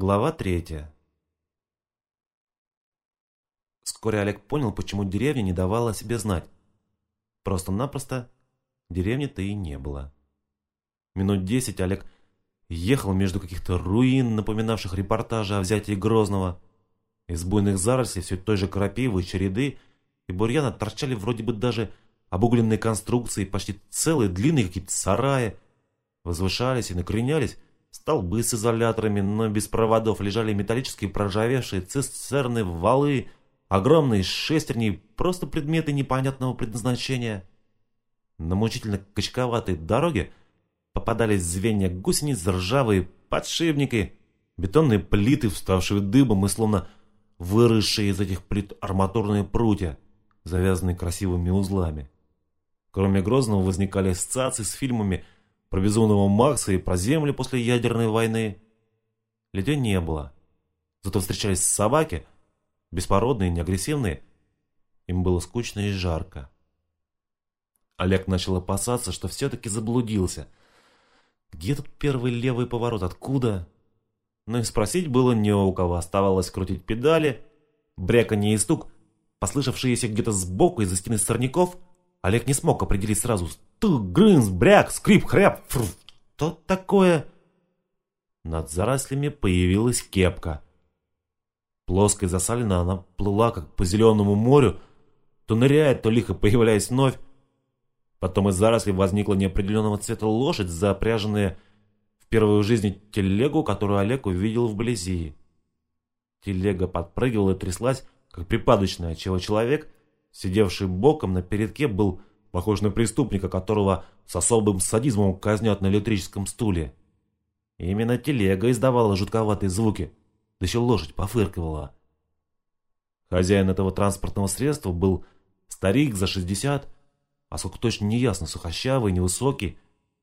Глава третья. Вскоре Олег понял, почему деревня не давала о себе знать. Просто-напросто деревни-то и не было. Минут десять Олег ехал между каких-то руин, напоминавших репортажи о взятии Грозного. Из буйных зарослей все той же крапивы, череды и бурьяна торчали вроде бы даже обугленные конструкции, почти целые длинные какие-то сараи. Возвышались и накренялись столбы с изоляторами, но без проводов, лежали металлические проржавевшие цистерны, валы, огромные шестерни, просто предметы непонятного предназначения. На мучительно качковатой дороге попадались звенья гусениц, ржавые подшипники, бетонные плиты, вставшие дыбом и словно выросшие из этих плит арматурные прутья, завязанные красивыми узлами. Кроме Грозного возникали ассоциации с фильмами про безумного Макса и про Землю после ядерной войны. Людей не было. Зато встречались собаки, беспородные, неагрессивные. Им было скучно и жарко. Олег начал опасаться, что все-таки заблудился. Где тут первый левый поворот? Откуда? Но и спросить было не у кого. Оставалось крутить педали. Бряканье и стук, послышавшиеся где-то сбоку из-за стены сорняков – Олег не смог определить сразу. Стук, грынз, бряк, скрип, хряп. Фр, что такое? Над зарослями появилась кепка. Плоская засалена она плыла, как по зеленому морю, то ныряет, то лихо появляясь вновь. Потом из зарослей возникла неопределенного цвета лошадь, запряженная в первую в жизни телегу, которую Олег увидел вблизи. Телега подпрыгивала и тряслась, как припадочная, чего человек сидевший боком на передке, был похож на преступника, которого с особым садизмом казнят на электрическом стуле. Именно телега издавала жутковатые звуки, да еще лошадь пофыркивала. Хозяин этого транспортного средства был старик за 60, а сколько точно не ясно, сухощавый, невысокий,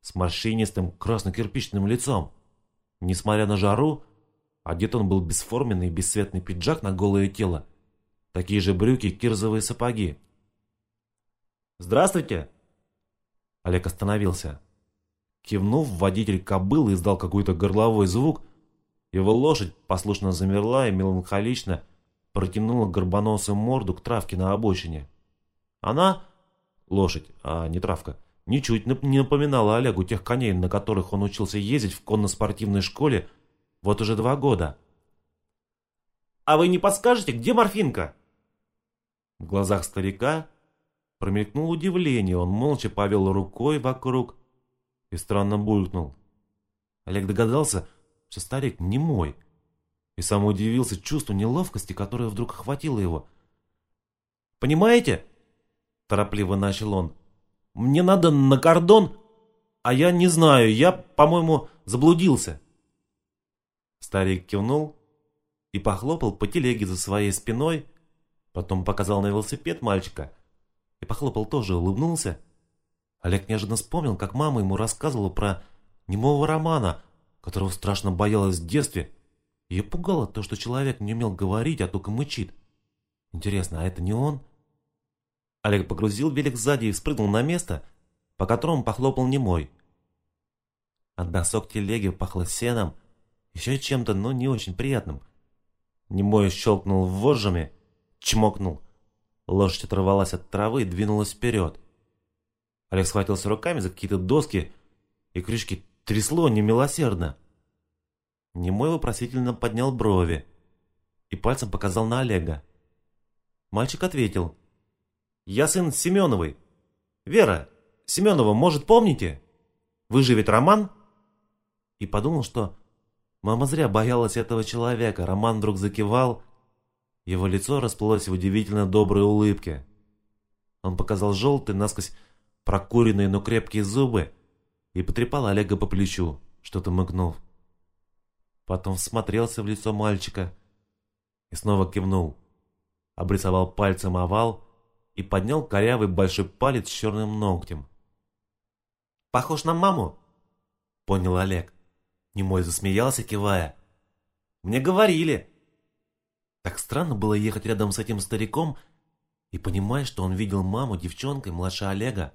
с морщинистым красно-кирпичным лицом. Несмотря на жару, одет он был бесформенный бесцветный пиджак на голое тело Такие же брюки, кирзовые сапоги. «Здравствуйте!» Олег остановился. Кивнув, водитель кобылы издал какой-то горловой звук. Его лошадь послушно замерла и меланхолично протянула горбоносую морду к травке на обочине. Она, лошадь, а не травка, ничуть не напоминала Олегу тех коней, на которых он учился ездить в конно-спортивной школе вот уже два года. «А вы не подскажете, где морфинка?» В глазах старика промелькнуло удивление, он молча повел рукой вокруг и странно булькнул. Олег догадался, что старик не мой, и сам удивился чувству неловкости, которое вдруг охватило его. «Понимаете?» – торопливо начал он. «Мне надо на кордон, а я не знаю, я, по-моему, заблудился». Старик кивнул и похлопал по телеге за своей спиной, Потом показал на велосипед мальчика и похлопал тоже, улыбнулся. Олег неожиданно вспомнил, как мама ему рассказывала про немого романа, которого страшно боялась в детстве. Ее пугало то, что человек не умел говорить, а только мычит. Интересно, а это не он? Олег погрузил велик сзади и спрыгнул на место, по которому похлопал немой. От досок телеги пахло сеном, еще чем-то, но не очень приятным. Немой щелкнул вожжами, чмокнул. Лошадь оторвалась от травы и двинулась вперед. Олег схватился руками за какие-то доски, и крышки трясло немилосердно. Немой вопросительно поднял брови и пальцем показал на Олега. Мальчик ответил. «Я сын Семеновой. Вера, Семенова, может, помните? Вы же ведь Роман?» И подумал, что мама зря боялась этого человека. Роман вдруг закивал его лицо расплылось в удивительно доброй улыбке. Он показал желтые, насквозь прокуренные, но крепкие зубы и потрепал Олега по плечу, что-то мыкнув. Потом всмотрелся в лицо мальчика и снова кивнул. Обрисовал пальцем овал и поднял корявый большой палец с черным ногтем. «Похож на маму?» — понял Олег. Немой засмеялся, кивая. «Мне говорили!» Так странно было ехать рядом с этим стариком и понимать, что он видел маму девчонкой младше Олега.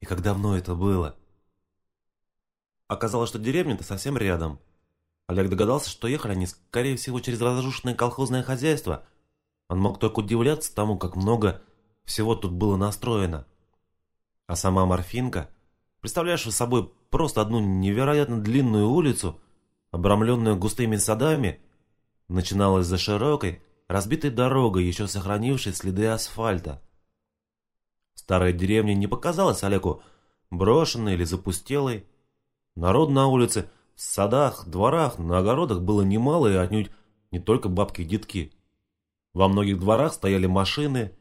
И как давно это было. Оказалось, что деревня-то совсем рядом. Олег догадался, что ехали они, скорее всего, через разрушенное колхозное хозяйство. Он мог только удивляться тому, как много всего тут было настроено. А сама морфинка, представляешь собой просто одну невероятно длинную улицу, обрамленную густыми садами, начиналась за широкой, разбитой дорогой, еще сохранившей следы асфальта. Старая деревня не показалась Олегу брошенной или запустелой. Народ на улице, в садах, дворах, на огородах было немало и отнюдь не только бабки и детки. Во многих дворах стояли машины.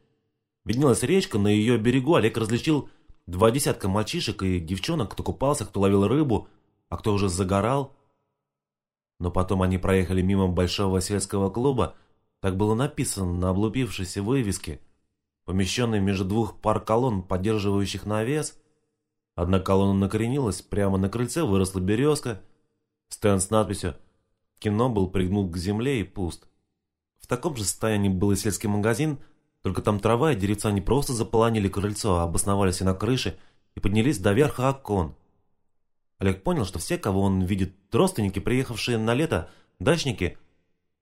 Виднелась речка, на ее берегу Олег различил два десятка мальчишек и девчонок, кто купался, кто ловил рыбу, а кто уже загорал. Но потом они проехали мимо большого сельского клуба, так было написано на облупившейся вывеске, помещенной между двух пар колонн, поддерживающих навес. Одна колонна накоренилась, прямо на крыльце выросла березка. Стенд с надписью «Кино» был пригнут к земле и пуст. В таком же состоянии был и сельский магазин, только там трава и деревца не просто заполонили крыльцо, а обосновались и на крыше, и поднялись до верха окон. Олег понял, что все, кого он видит, родственники, приехавшие на лето, дачники.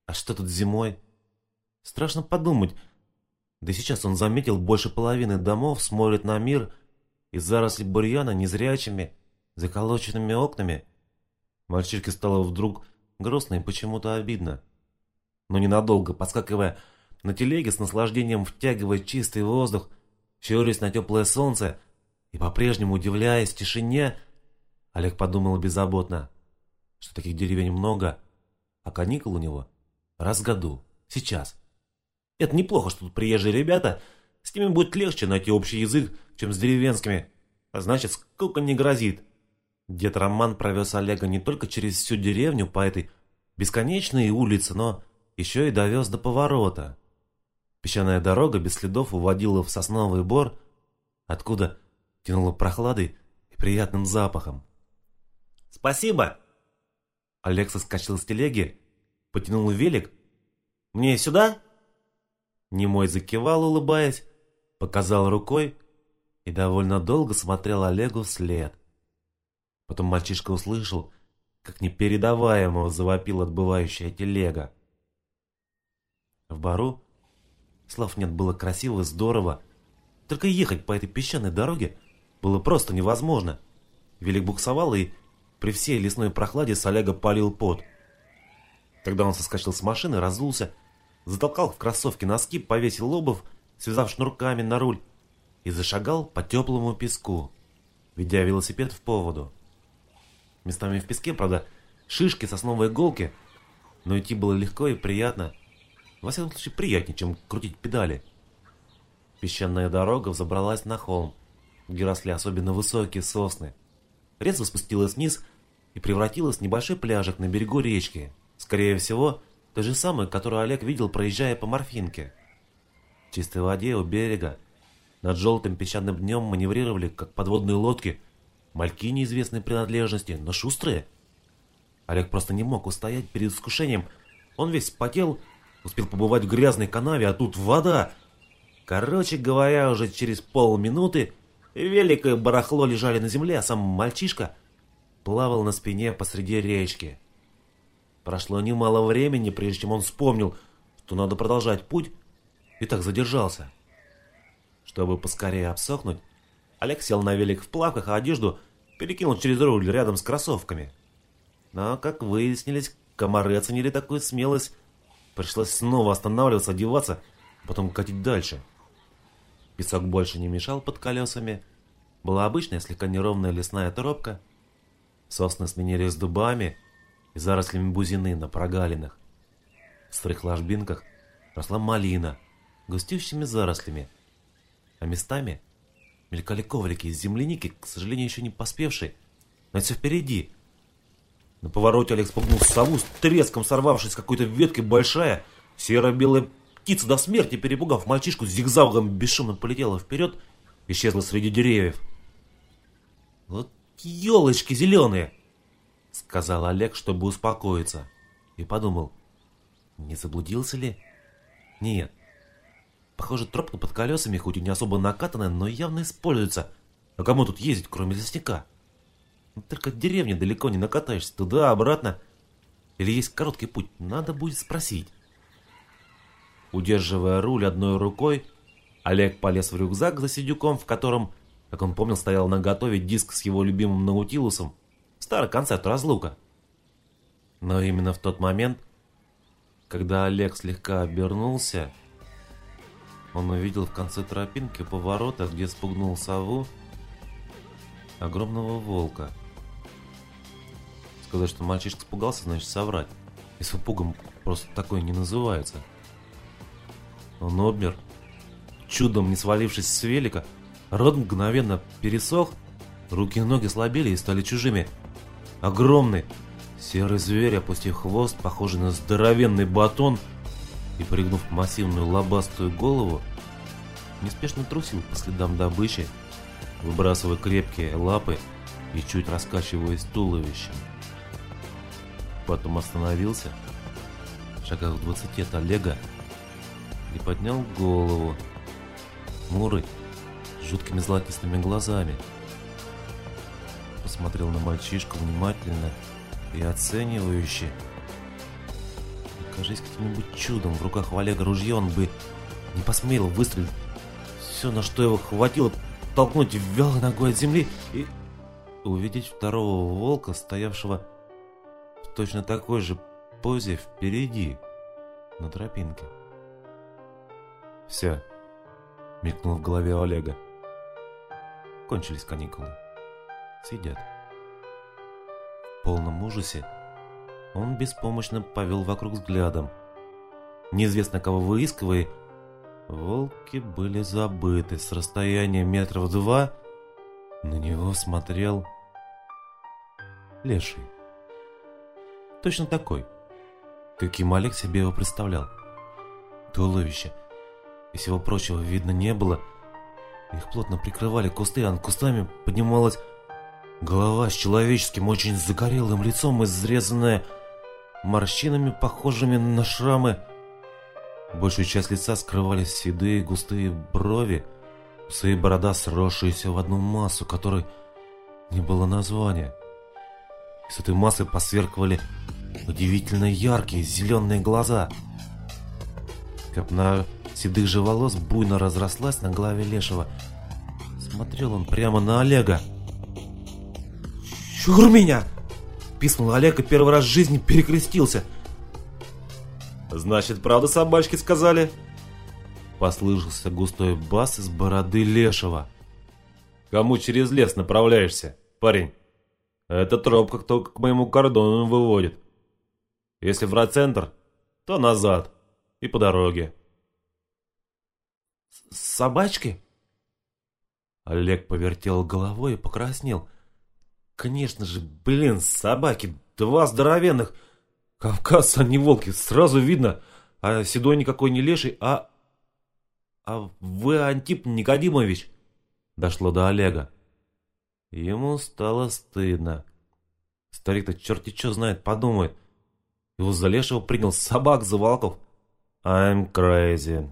А что тут зимой? Страшно подумать. Да сейчас он заметил, больше половины домов смотрят на мир из заросли бурьяна незрячими, заколоченными окнами. Мальчишке стало вдруг грустно и почему-то обидно. Но ненадолго, подскакивая на телеге с наслаждением втягивая чистый воздух, щурясь на теплое солнце и по-прежнему удивляясь тишине, Олег подумал беззаботно, что таких деревень много, а каникул у него раз в году, сейчас. Это неплохо, что тут приезжие ребята, с ними будет легче найти общий язык, чем с деревенскими, а значит, сколько не грозит. Дед Роман провез Олега не только через всю деревню по этой бесконечной улице, но еще и довез до поворота. Песчаная дорога без следов уводила в сосновый бор, откуда тянуло прохладой и приятным запахом. «Спасибо!» Олег соскочил с телеги, потянул велик. «Мне сюда?» Немой закивал, улыбаясь, показал рукой и довольно долго смотрел Олегу вслед. Потом мальчишка услышал, как непередаваемо завопил отбывающая телега. В бару слов нет, было красиво и здорово. Только ехать по этой песчаной дороге было просто невозможно. Велик буксовал и при всей лесной прохладе с Олега палил пот. Тогда он соскочил с машины, разулся, затолкал в кроссовки носки, повесил лобов, связав шнурками на руль, и зашагал по теплому песку, ведя велосипед в поводу. Местами в песке, правда, шишки, сосновые иголки, но идти было легко и приятно. Во всяком случае, приятнее, чем крутить педали. Песчаная дорога взобралась на холм, где росли особенно высокие сосны резко спустилась вниз и превратилась в небольшой пляжик на берегу речки. Скорее всего, той же самой, которую Олег видел, проезжая по Морфинке. В чистой воде у берега над желтым песчаным днем маневрировали, как подводные лодки, мальки неизвестной принадлежности, но шустрые. Олег просто не мог устоять перед искушением. Он весь потел, успел побывать в грязной канаве, а тут вода. Короче говоря, уже через полминуты Великое барахло лежали на земле, а сам мальчишка плавал на спине посреди речки. Прошло немало времени, прежде чем он вспомнил, что надо продолжать путь, и так задержался. Чтобы поскорее обсохнуть, Олег сел на велик в плавках, а одежду перекинул через руль рядом с кроссовками. Но, как выяснились, комары оценили такую смелость. Пришлось снова останавливаться, одеваться, потом катить дальше. — Песок больше не мешал под колесами. Была обычная слегка неровная лесная тропка. Сосны сменились дубами и зарослями бузины на прогалинах. В старых ложбинках росла малина густющими зарослями, а местами мелькали коврики из земляники, к сожалению, еще не поспевшей, но это все впереди. На повороте Олег спугнул сову с треском, сорвавшись с какой-то веткой большая, серо-белая Птица до смерти, перепугав мальчишку, зигзагом бесшумно полетела вперед, исчезла среди деревьев. «Вот елочки зеленые!» — сказал Олег, чтобы успокоиться. И подумал, не заблудился ли? Нет. Похоже, тропка под колесами, хоть и не особо накатанная, но явно используется. А кому тут ездить, кроме лесника? Только от деревни далеко не накатаешься, туда-обратно. Или есть короткий путь? Надо будет спросить. Удерживая руль одной рукой, Олег полез в рюкзак за сидюком, в котором, как он помнил, стоял на готове диск с его любимым Наутилусом, старый концерт «Разлука». Но именно в тот момент, когда Олег слегка обернулся, он увидел в конце тропинки поворота, где спугнул сову, огромного волка. Сказать, что мальчишка испугался, значит соврать. И с упугом просто такое не называется. Он обмер, чудом не свалившись с велика, рот мгновенно пересох, руки и ноги слабели и стали чужими. Огромный, серый зверь, опустив хвост, похожий на здоровенный батон, и, пригнув массивную лобастую голову, неспешно трусил по следам добычи, выбрасывая крепкие лапы и чуть раскачиваясь туловищем. Потом остановился, шагах в двадцати от Олега, и поднял голову, хмурый, жуткими златистыми глазами. Посмотрел на мальчишку внимательно и оценивающе. Кажись, каким-нибудь чудом в руках у Олега ружье он бы не посмел выстрелить. Все, на что его хватило, толкнуть вялой ногой от земли и увидеть второго волка, стоявшего в точно такой же позе впереди, на тропинке. Все, мелькнул в голове Олега. Кончились каникулы. Сидят. В полном ужасе он беспомощно повел вокруг взглядом. Неизвестно кого выискивая, волки были забыты. С расстояния метров два на него смотрел леший. Точно такой, каким Олег себе его представлял. Туловище и всего прочего видно не было. Их плотно прикрывали кусты, а над кустами поднималась голова с человеческим, очень загорелым лицом, изрезанная морщинами, похожими на шрамы. Большую часть лица скрывали седые густые брови, усы и борода, сросшиеся в одну массу, которой не было названия. Из этой массы посверкивали удивительно яркие зеленые глаза. Копна седых же волос буйно разрослась на голове Лешего. Смотрел он прямо на Олега. «Чур меня!» Писнул Олег и первый раз в жизни перекрестился. «Значит, правда собачки сказали?» Послышался густой бас из бороды Лешего. «Кому через лес направляешься, парень? Эта тропка только к моему кордону выводит. Если в райцентр, то назад и по дороге». «Собачки?» Олег повертел головой и покраснел. Конечно же, блин, собаки, два здоровенных. Кавказ, а не волки, сразу видно. А седой никакой не леший, а... А вы Антип Никодимович. Дошло до Олега. Ему стало стыдно. Старик-то черти что знает, подумает. Его за лешего принял собак за волков. I'm crazy,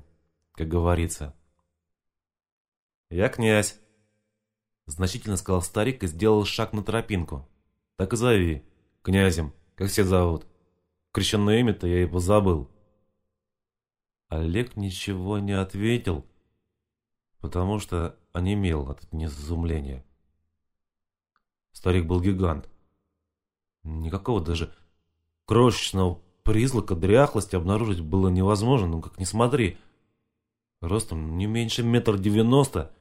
как говорится. Я князь. Значительно сказал старик и сделал шаг на тропинку. Так и зови. Князем, как все зовут. Крещенное имя-то я его забыл. Олег ничего не ответил, потому что онемел от изумления. Старик был гигант. Никакого даже крошечного признака дряхлости обнаружить было невозможно, ну как ни смотри. Ростом не меньше метр девяносто,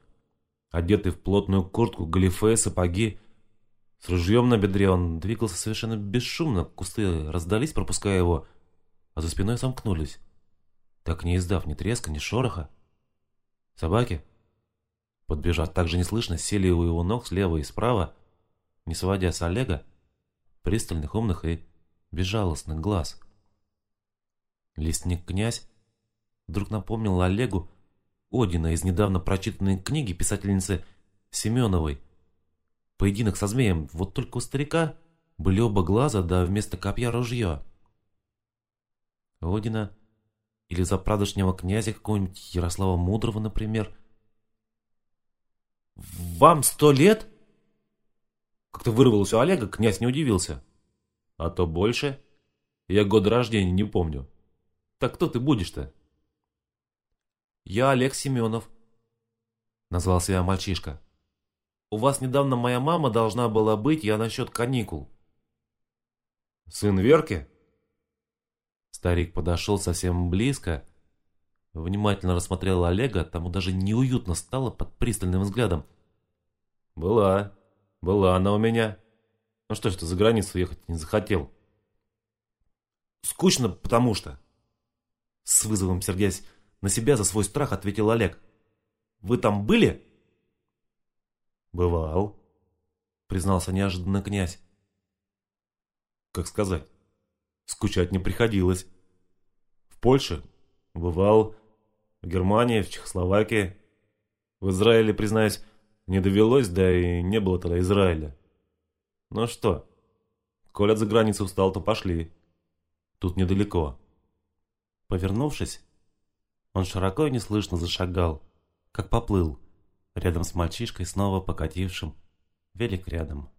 Одетый в плотную куртку, галифе, сапоги. С ружьем на бедре он двигался совершенно бесшумно. Кусты раздались, пропуская его, а за спиной сомкнулись. Так не издав ни треска, ни шороха. Собаки, подбежав так же неслышно, сели у его ног слева и справа, не сводя с Олега пристальных, умных и безжалостных глаз. Лесник-князь вдруг напомнил Олегу Одина из недавно прочитанной книги писательницы Семеновой. Поединок со змеем, вот только у старика были оба глаза, да вместо копья ружье. Одина или за прадошнего князя какого-нибудь Ярослава Мудрого, например. «Вам сто лет?» Как-то вырвалось у Олега, князь не удивился. «А то больше?» Я год рождения не помню. Так кто ты будешь-то? Я Олег Семенов, назвался я мальчишка. У вас недавно моя мама должна была быть, я насчет каникул. Сын Верки? Старик подошел совсем близко, внимательно рассмотрел Олега, тому даже неуютно стало под пристальным взглядом. Была, была она у меня. Ну что ж ты за границу ехать не захотел? Скучно, потому что... С вызовом сердясь на себя за свой страх, ответил Олег. Вы там были? Бывал, признался неожиданно князь. Как сказать, скучать не приходилось. В Польше бывал, в Германии, в Чехословакии. В Израиле, признаюсь, не довелось, да и не было тогда Израиля. Ну что, коль от за границу устал, то пошли. Тут недалеко. Повернувшись, он широко и неслышно зашагал, как поплыл, рядом с мальчишкой, снова покатившим велик рядом.